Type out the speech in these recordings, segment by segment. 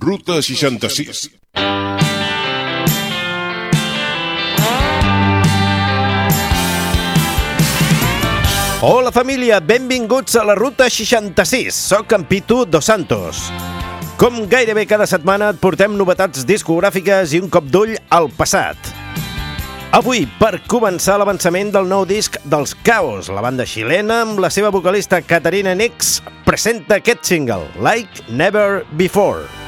Ruta 66. Hola família, benvinguts a la Ruta 66. Soc en Pitu Dos Santos. Com gairebé cada setmana et portem novetats discogràfiques i un cop d'ull al passat. Avui, per començar l'avançament del nou disc dels Caos, la banda xilena amb la seva vocalista Caterina Nix presenta aquest single, Like Never Before.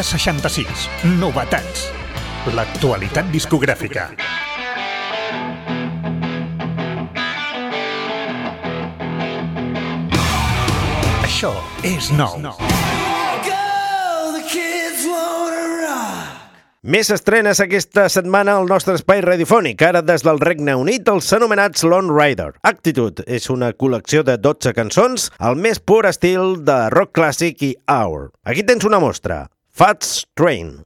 366. Novetats. L'actualitat discogràfica. Això és nou. Més estrenes aquesta setmana al nostre espai radiofònic, ara des del Regne Unit, els anomenats Lone Rider. Actitud és una col·lecció de 12 cançons, al més pur estil de rock clàssic i hour. Aquí tens una mostra. Fats Train.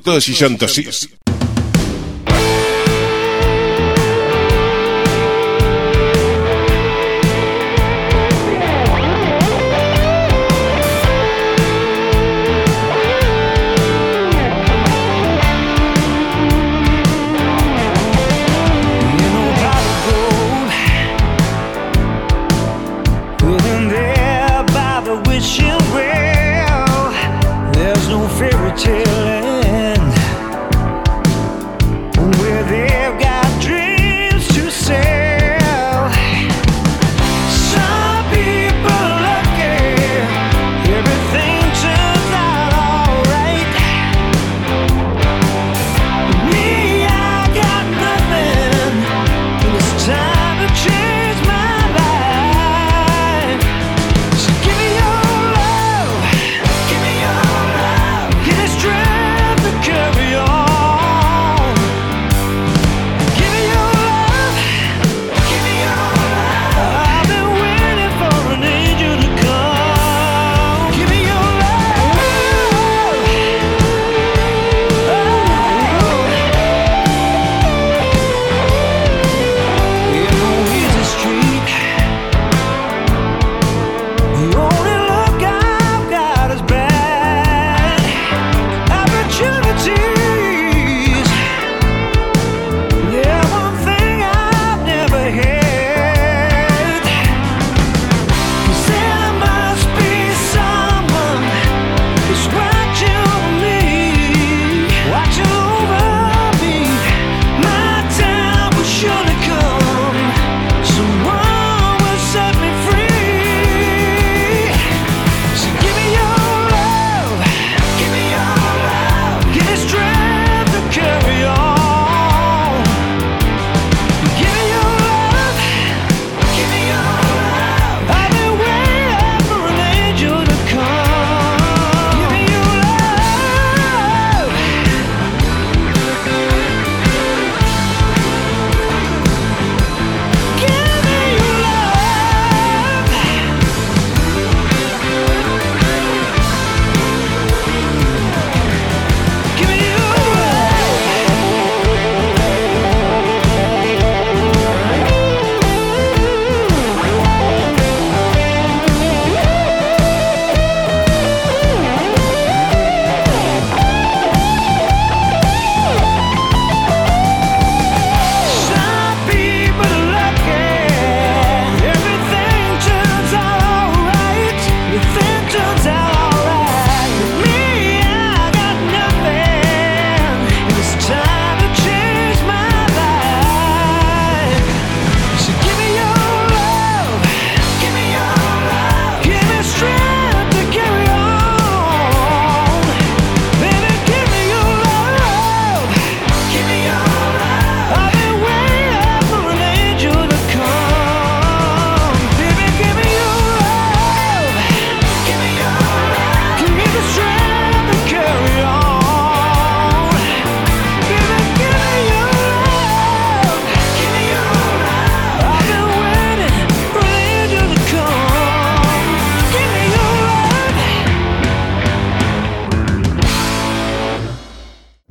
Ruta 66.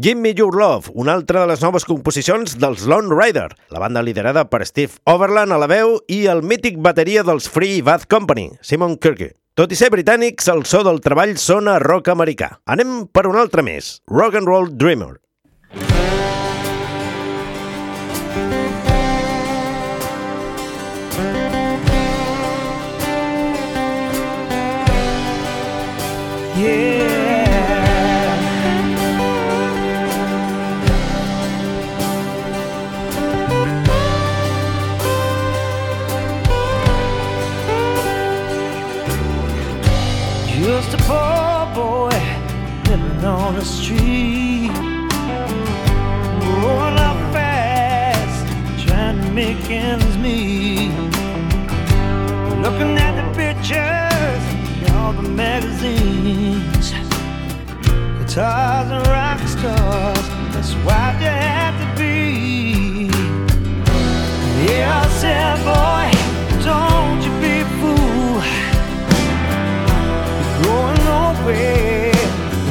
Give Me Your Love, una altra de les noves composicions dels Lone Rider, la banda liderada per Steve Overland a la veu i el mític bateria dels Free Bath Company, Simon Kirke. Tot i ser britànics, el so del treball sona rock americà. Anem per un altre més, Rock and Roll Dreamer. Yeah. On the street, growing up fast, trying to make ends meet. Looking at the pictures in all the magazines, guitars and rock stars. That's what you have to be. Yeah, I said, boy, don't you be a fool. You're going nowhere.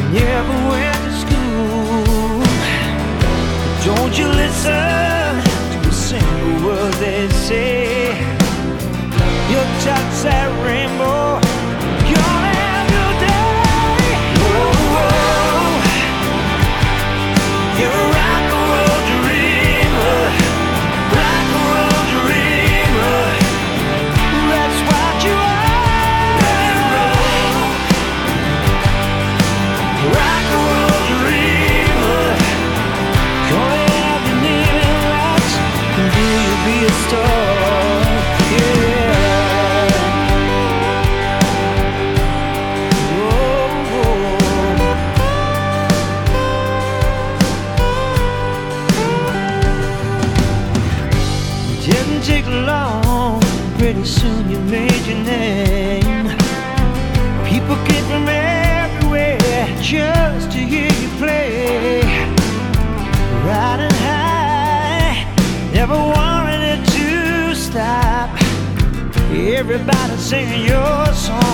You listen to a single word they say. Your touch that rainbow. Everybody singing your songs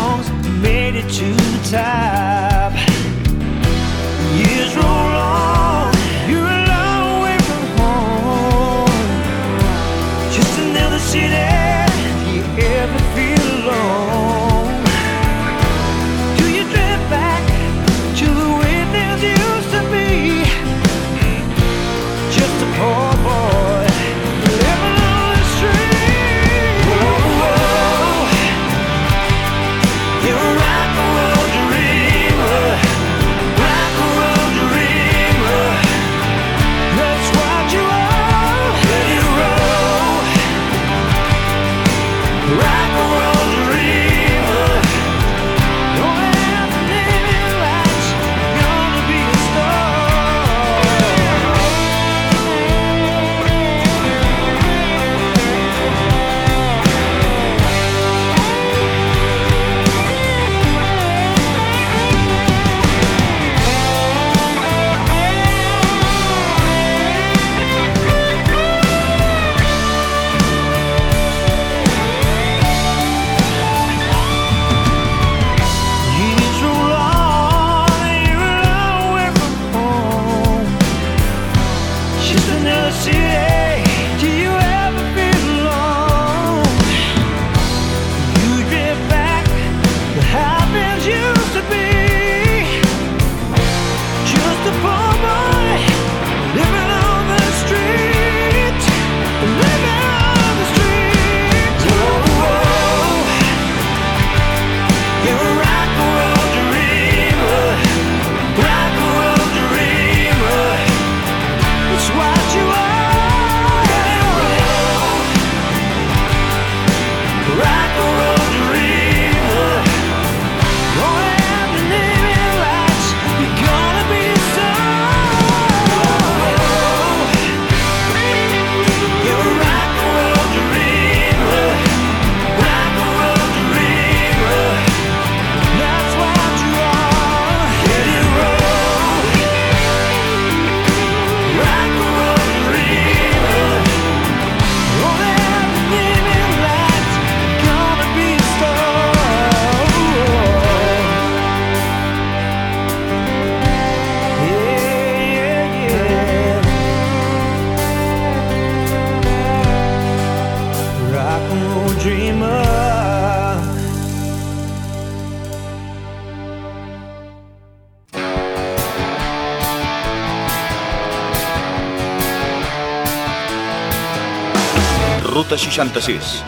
66.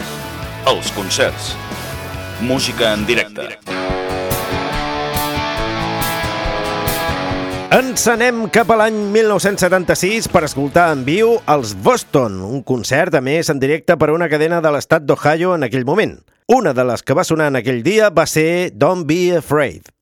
Els concerts. Música en directe. Ens anem cap a l'any 1976 per escoltar en viu els Boston, un concert, a més, en directe per una cadena de l'estat d'Ohio en aquell moment. Una de les que va sonar en aquell dia va ser Don't Be Afraid.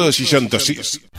Ruta 66. see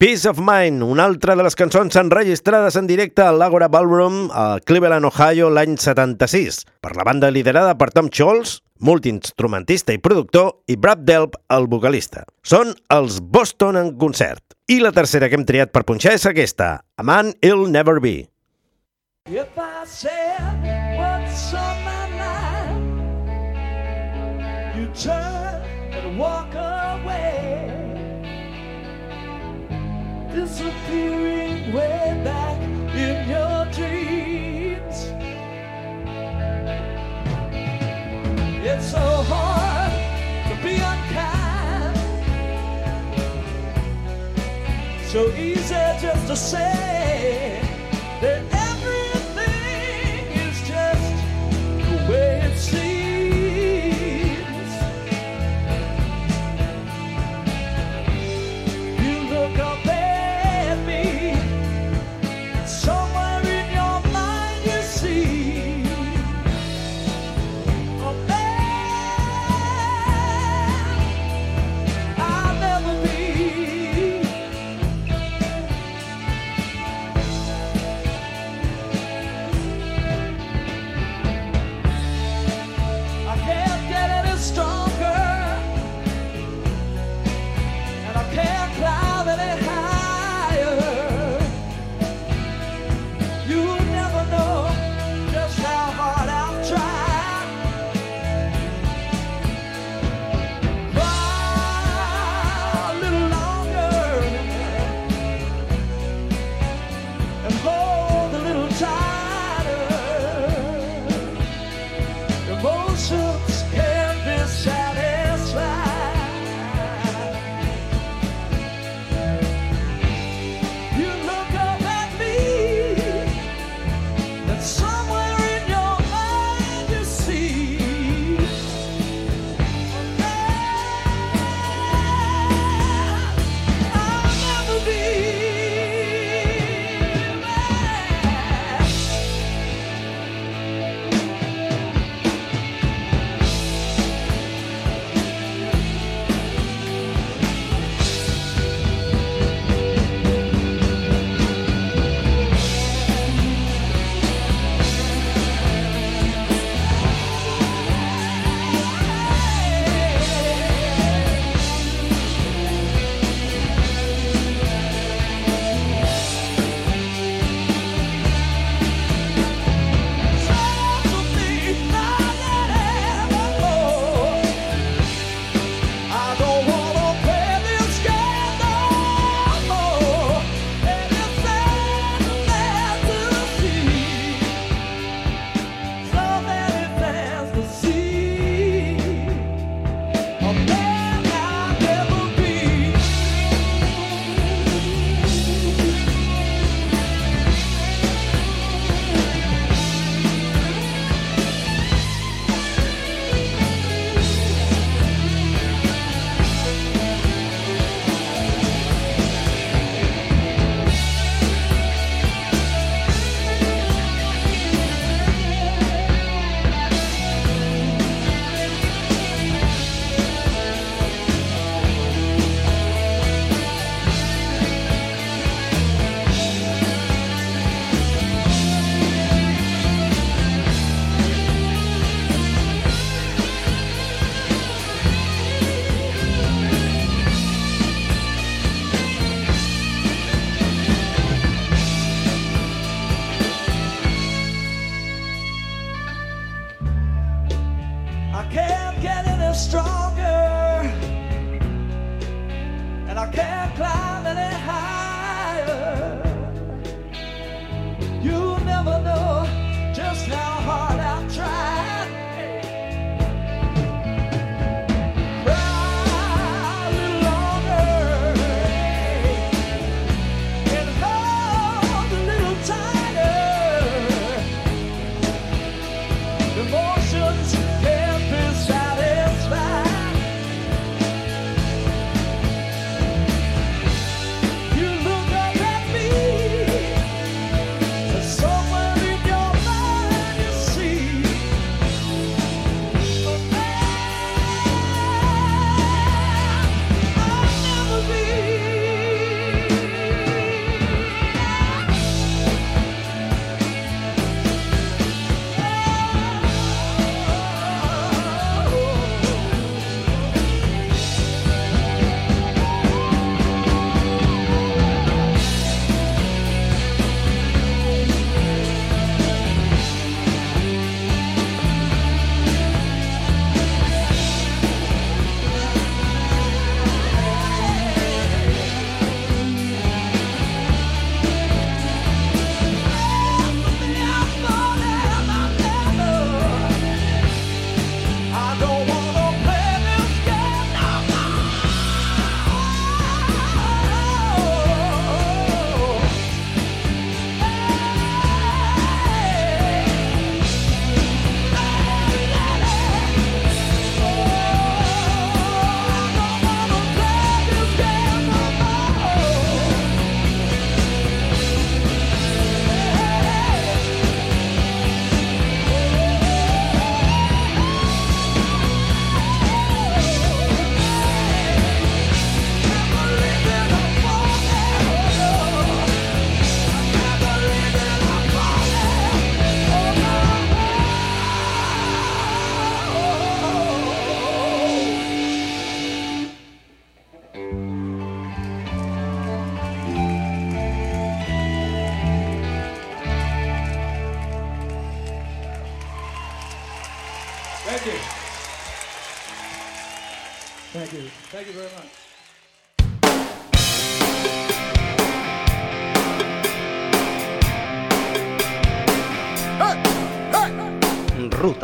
Peace of Mind, una altra de les cançons enregistrades en directe al l'Agora Ballroom a Cleveland, Ohio, l'any 76, per la banda liderada per Tom Scholz, multiinstrumentista i productor, i Brad Delp, el vocalista. Són els Boston en concert. I la tercera que hem triat per punxar és aquesta, A Man I'll Never Be. If I said what's on my mind, you turn and walk disappearing way back in your dreams. It's so hard to be unkind, so easy just to say that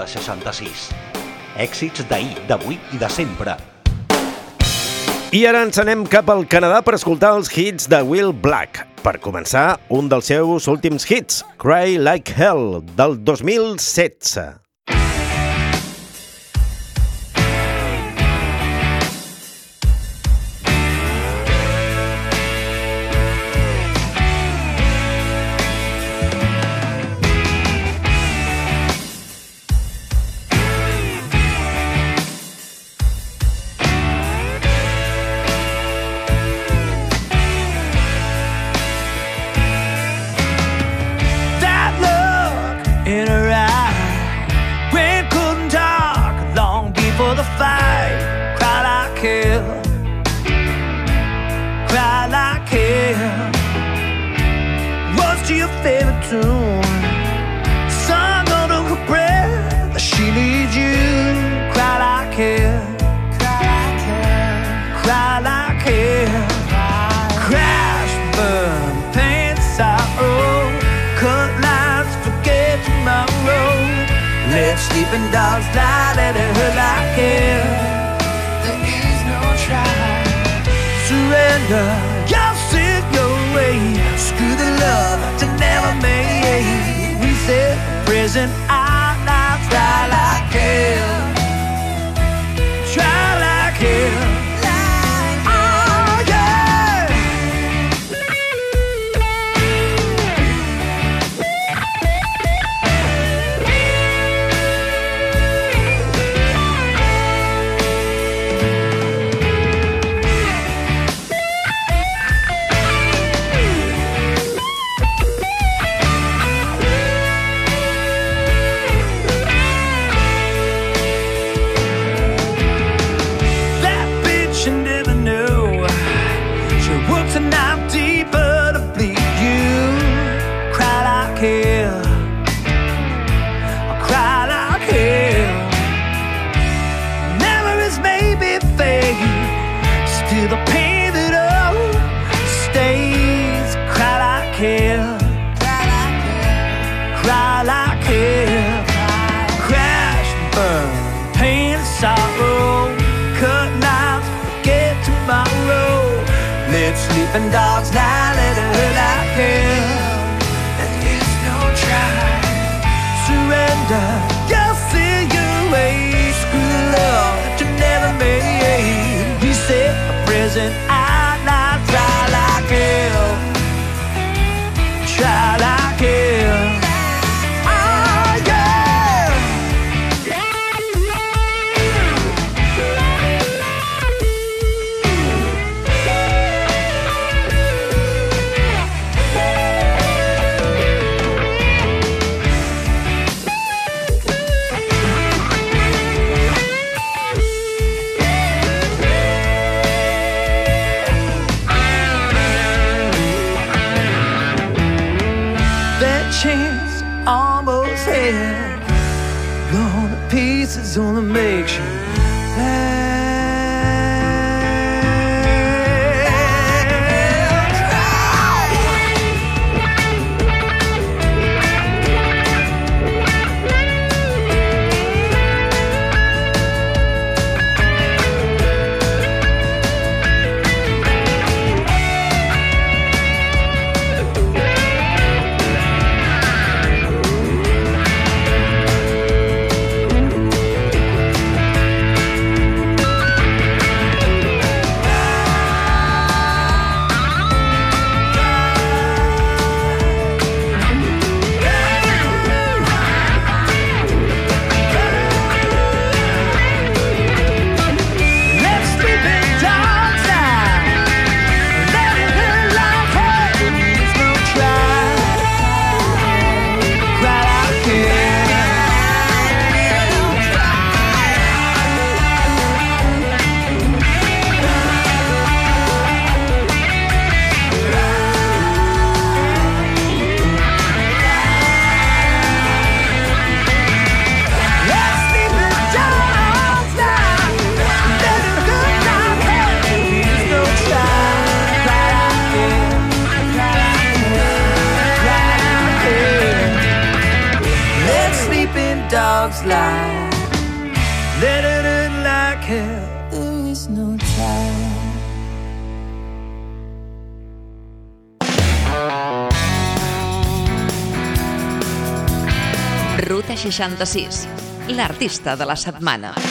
66. Èxits d'ahir, d'avui i de sempre. I ara ens anem cap al Canadà per escoltar els hits de Will Black. Per començar, un dels seus últims hits, Cry Like Hell, del 2016. lie that it hurt like hell. There is no try. Surrender, you'll your. Screw the love never made. We like hell. and dogs now. 66. L'artista de la setmana.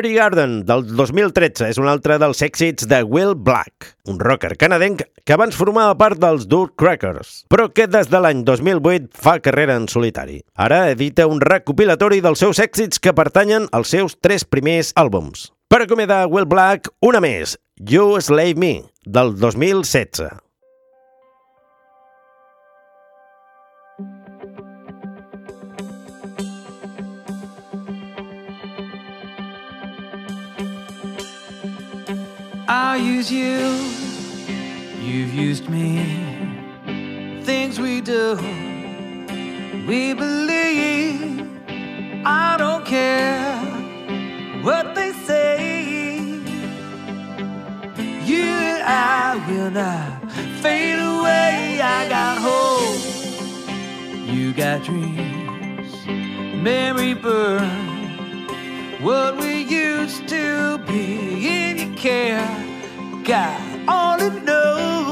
Mary Garden, del 2013, és un altre dels èxits de Will Black, un rocker canadenc que abans formava part dels Dur Crackers, però que des de l'any 2008 fa carrera en solitari. Ara edita un recopilatori dels seus èxits que pertanyen als seus tres primers àlbums. Per acomiadar Will Black, una més, You Slave Me, del 2016. I'll use you, you've used me. Things we do, we believe. I don't care what they say. You and I will not fade away. I got hope, you got dreams. Memory burn what we used to be in your care. God only knows.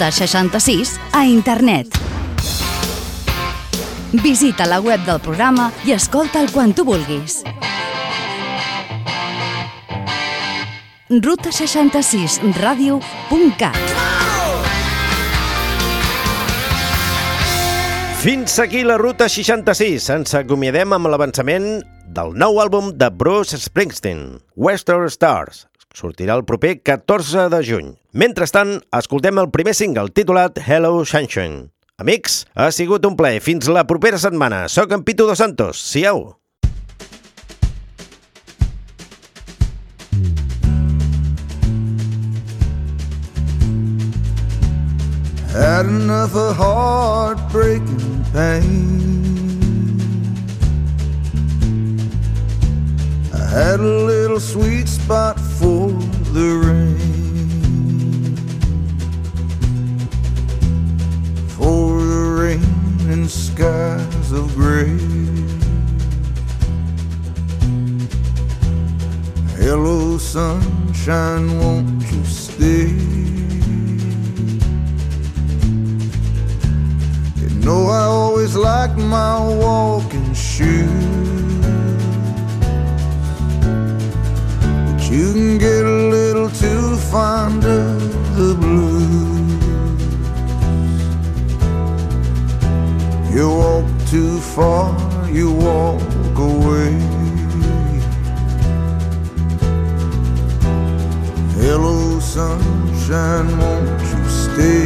366 a internet. Visita la web del programa i escolta'l quan tu vulguis. Ruta 66 radiocat Fins aquí la ruta 66. Ens acomiadem amb l'avançament del nou àlbum de Bruce Springsteen, Western Stars. Sortirà el proper 14 de juny. Mentrestant, escoltem el primer single titulat Hello Sunshine. Amics, ha sigut un plaer. Fins la propera setmana. Soc en Pitu Dos Santos. Siau! Had enough of heartbreaking pain I had a little sweet spot for the rain skies of gray. Hello, sunshine, won't you stay? You know, I always like my walking shoes. before you walk away. Hello, sunshine, won't you stay?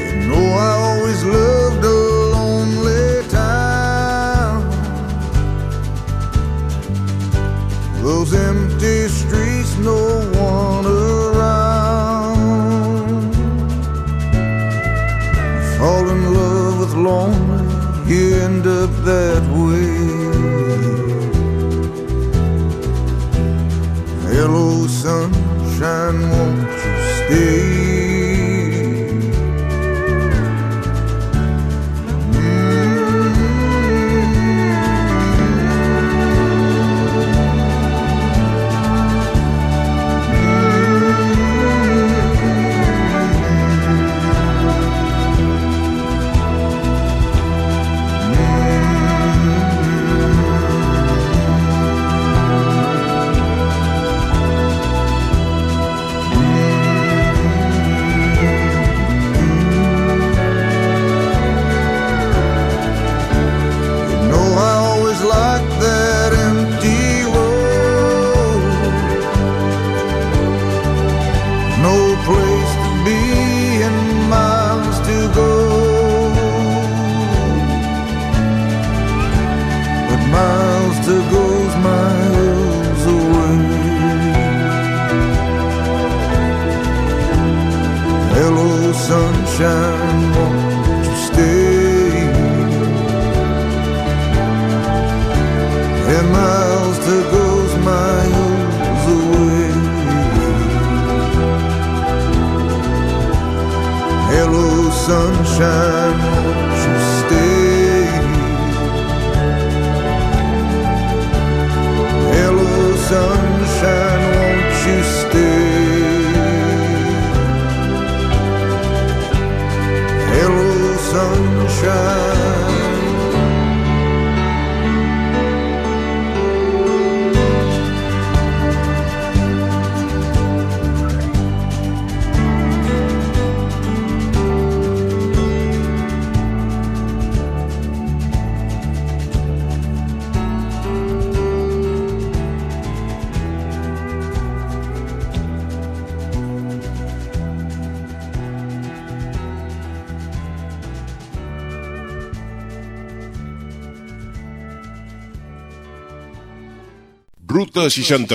You know I always loved a lonely town. Those empty streets, no up there. decisión